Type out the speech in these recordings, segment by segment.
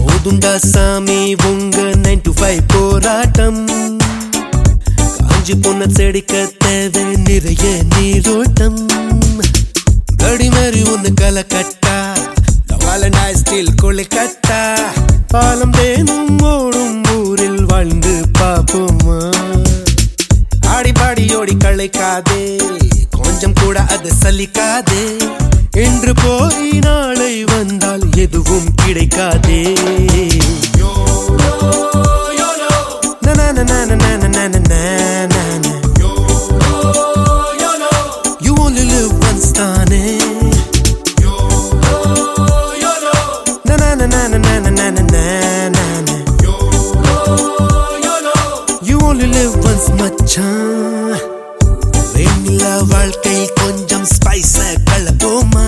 O donda sami vunga nain tu vai poratam. காஞ்சி பொண்ண செடிக்க தேவை நிறைய நீரோட்டம். கடி மாதிரி ஒண்ணு கலை கட்டா. வாலண்டாய் ஸ்டீல் கொலை கட்டா. பாலம் தேனும் ஓடும் ஊரில் வாழ்ந்து பாப்போமா ஆடி பாடி ஓடி களைக்காதே. கொஞ்சம் கூட அது சலிக்காதே. என்று போய் நாளை வந்தால் எதுவும் கிடைக்காதே. Na na na na na na na na na மச்சான் வெண்ணிலா வாழ்க்கை கொஞ்சம் ஸ்பைஸ கலப்போமா?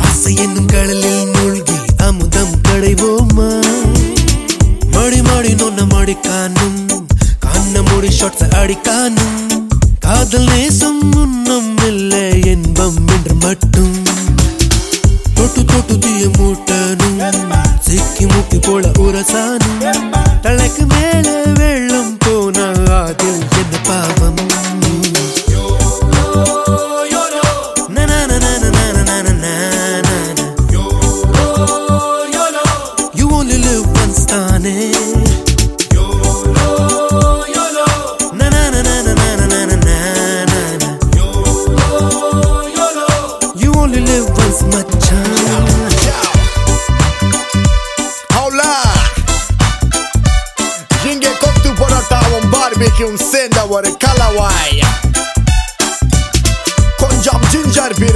ஆசை என்னும் கடலில் மூழ்கி அமுதம் கடைவோமா? மடி மடி நொன்ன மடி காணும் கண்ண மூடி ஷாட்ஸ் அடிக்கானும் காதல் நேசம் முன்னம் இல்லை என்பம் என்று மட்டும். தொட்டு தொட்டு தீய மூட்டனும் சிக்கி முக்கி போல உரசானும் தலைக்கு வெள்ளம் teu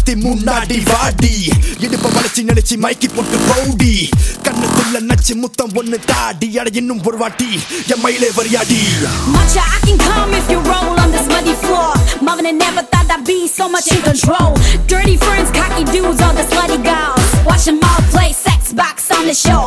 கத்தி முன்னாடி வாடி இடுப்ப வளைச்சி நினைச்சு மைக்கி போட்டு பவுடி கண்ணுக்குள்ள நச்சு முத்தம் ஒண்ணு தாடி அட இன்னும் ஒரு வாட்டி என் மயிலே வரியாடி Matcha, I can come if you roll on this muddy floor. Mama never thought I'd be so much in control. Dirty friends, cocky dudes, all the slutty gals. Watch them all play sex box on the show.